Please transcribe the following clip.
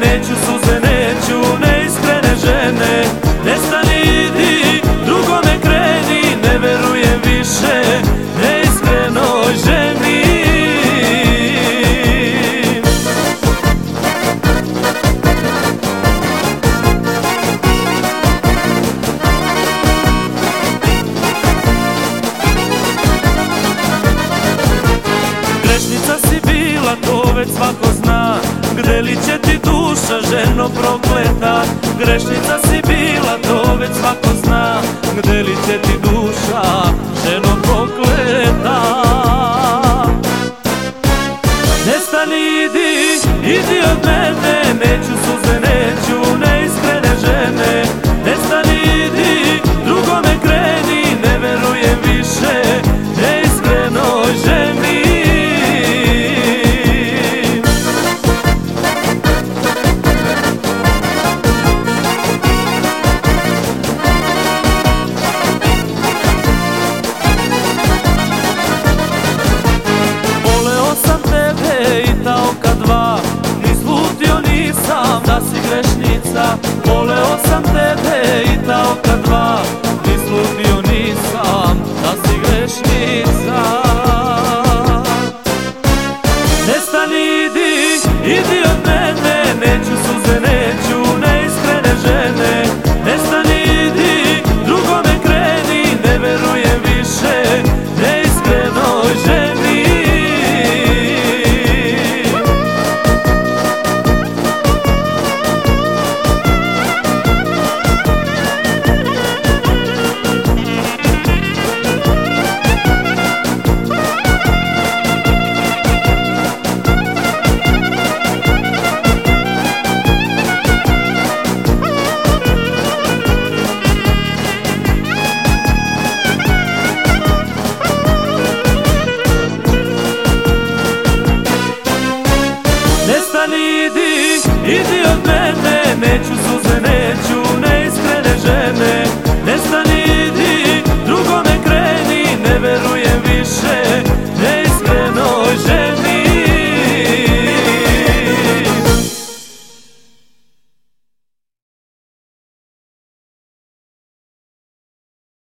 neću suze, neću neiskrene žene. Nestani idi, drugome kreni, ne verujem više Neiskreno ženi. Grešnica si bila, to već svako zna Gde li će ti duša, ženo prokleta? Grešnica si bila, to već svako zna. Gde li će ti duša, ženo prokleta? Nestani, idi, idi od mene nisam da si grešnica. Voleo sam Neću